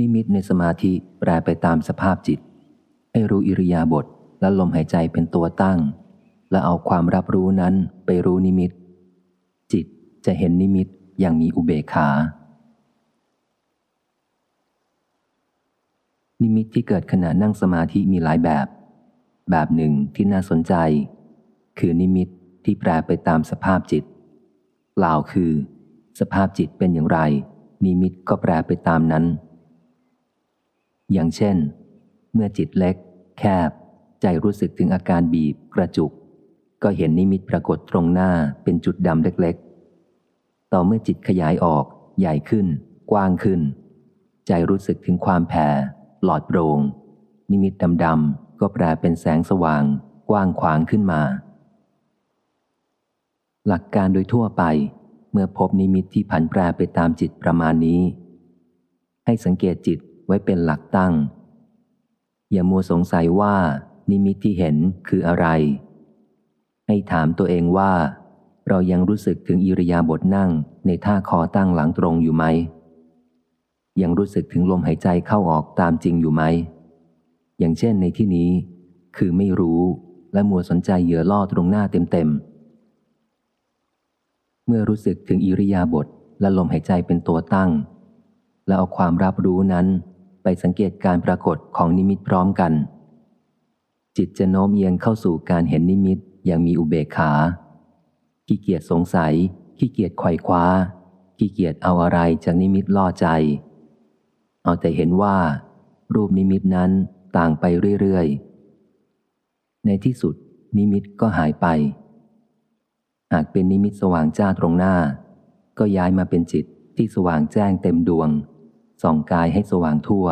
นิมิตในสมาธิแปรไปตามสภาพจิต ให้รู้อิริยาบถและลมหายใจเป็นตัวตั้ง และเอาความรับรู้นั้นไปรู้นิมิต จิตจะเห็นนิมิตอย่างมีอุเบกขา นิมิตที่เกิดขณะนั่งสมาธิมีหลายแบบ แบบหนึ่งที่น่าสนใจ คือนิมิตที่แปรไปตามสภาพจิตกล่าวคือ สภาพจิตเป็นอย่างไร นิมิตก็แปรไปตามนั้น อย่างเช่น เมื่อจิตเล็ก แคบ ใจรู้สึกถึงอาการบีบกระจุก ก็เห็นนิมิตปรากฏตรงหน้าเป็นจุดดำเล็กๆ ต่อเมื่อจิตขยายออก ใหญ่ขึ้น กว้างขึ้น ใจรู้สึกถึงความแผ่หลอดโปร่งนิมิตดำๆก็แปลเป็นแสงสว่าง กว้างขวางขึ้นมา หลักการโดยทั่วไป เมื่อพบนิมิตที่ผันแปรไปตามจิตประมาณนี้ ให้สังเกตจิต ไว้เป็นหลักตั้ง อย่ามัวสงสัยว่านิมิตที่เห็นคืออะไร ให้ถามตัวเองว่า เรายังรู้สึกถึงอิริยาบถนั่งในท่าคอตั้งหลังตรงอยู่ไหม ยังรู้สึกถึงลมหายใจเข้าออกตามจริงอยู่ไหม อย่างเช่นในที่นี้ คือไม่รู้และมัวสนใจเหยื่อล่อตรงหน้าเต็มๆ เมื่อรู้สึกถึงอิริยาบถและลมหายใจเป็นตัวตั้ง แล้วเอาความรับรู้นั้น ไปสังเกตการปรากฏของนิมิตพร้อมกัน จิตจะโน้มเอียงเข้าสู่การเห็นนิมิตอย่างมีอุเบกขา ขี้เกียจสงสัย ขี้เกียจไขว่คว้า ขี้เกียจเอาอะไรจากนิมิตล่อใจ เอาแต่เห็นว่า รูปนิมิตนั้นต่างไปเรื่อยๆ ในที่สุดนิมิตก็หายไป หากเป็นนิมิตสว่างจ้าตรงหน้า ก็ย้ายมาเป็นจิตที่สว่างแจ้งเต็มดวง ส่องกายให้สว่างทั่ว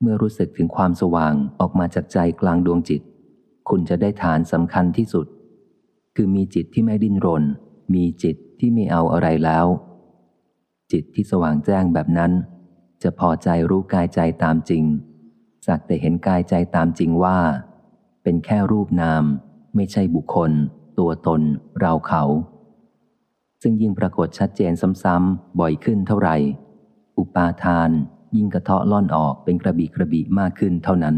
เมื่อรู้สึกถึงความสว่างออกมาจากใจกลางดวงจิต คุณจะได้ฐานสำคัญที่สุด คือมีจิตที่ไม่ดิ้นรน มีจิตที่ไม่เอาอะไรแล้ว จิตที่สว่างแจ้งแบบนั้น จะพอใจรู้กายใจตามจริง สักแต่เห็นกายใจตามจริงว่า เป็นแค่รูปนาม ไม่ใช่บุคคล ตัวตน เราเขา ซึ่งยิ่งปรากฏชัดเจนซ้ำๆบ่อยขึ้นเท่าไหร่ อุปาทานยิ่งกระเทาะล่อนออกเป็นกระบี่กระบี่มากขึ้นเท่านั้น